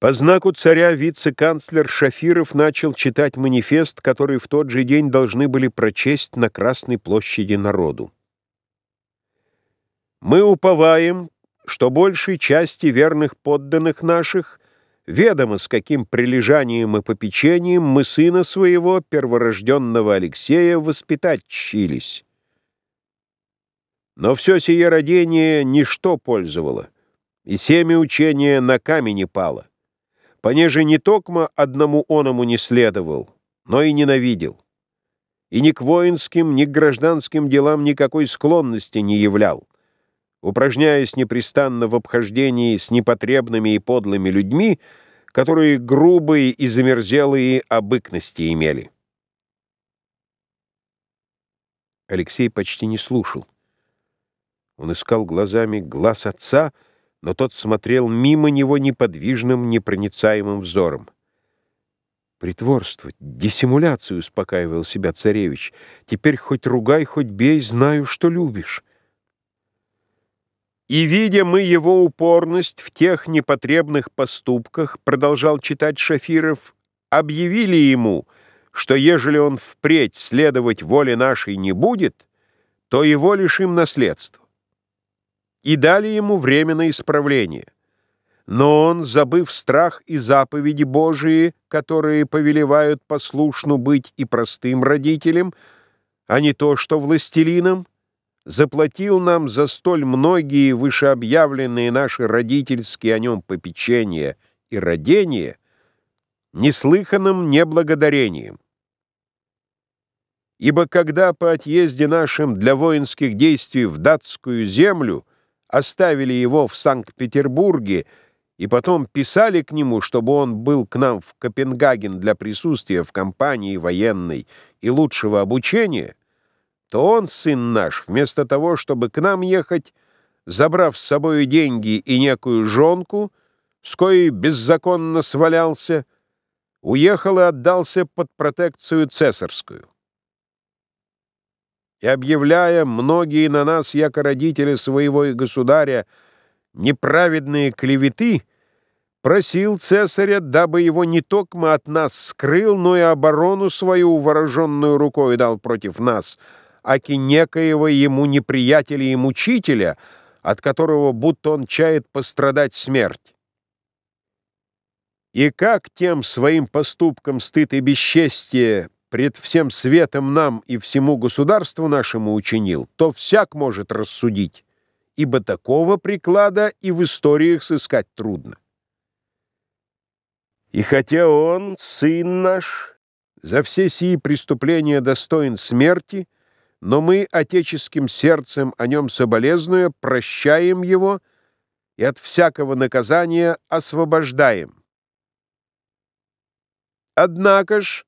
По знаку царя вице-канцлер Шафиров начал читать манифест, который в тот же день должны были прочесть на Красной площади народу. «Мы уповаем, что большей части верных подданных наших ведомо, с каким прилежанием и попечением мы сына своего, перворожденного Алексея, воспитать чились. Но все сие родение ничто пользовало, и семя учения на камени пало понеже не токмо одному оному не следовал, но и ненавидел, и ни к воинским, ни к гражданским делам никакой склонности не являл, упражняясь непрестанно в обхождении с непотребными и подлыми людьми, которые грубые и замерзелые обыкности имели. Алексей почти не слушал. Он искал глазами глаз отца — но тот смотрел мимо него неподвижным, непроницаемым взором. «Притворство, диссимуляцию», — успокаивал себя царевич. «Теперь хоть ругай, хоть бей, знаю, что любишь». «И, видя мы его упорность в тех непотребных поступках, — продолжал читать Шафиров, — объявили ему, что ежели он впредь следовать воле нашей не будет, то его лишим наследства и дали ему время на исправление. Но он, забыв страх и заповеди Божии, которые повелевают послушну быть и простым родителям, а не то, что властелинам, заплатил нам за столь многие вышеобъявленные наши родительские о нем попечения и родения неслыханным неблагодарением. Ибо когда по отъезде нашим для воинских действий в датскую землю оставили его в Санкт-Петербурге и потом писали к нему, чтобы он был к нам в Копенгаген для присутствия в компании военной и лучшего обучения, то он, сын наш, вместо того, чтобы к нам ехать, забрав с собой деньги и некую жонку, с коей беззаконно свалялся, уехал и отдался под протекцию цесарскую и объявляя многие на нас, яко родители своего и государя, неправедные клеветы, просил цесаря, дабы его не токмо от нас скрыл, но и оборону свою вооруженную рукой дал против нас, аки некоего ему неприятеля и мучителя, от которого будто он чает пострадать смерть. И как тем своим поступкам стыд и бесчестие пред всем светом нам и всему государству нашему учинил, то всяк может рассудить, ибо такого приклада и в историях сыскать трудно. И хотя он, сын наш, за все сии преступления достоин смерти, но мы отеческим сердцем о нем соболезнуя прощаем его и от всякого наказания освобождаем. Однако ж,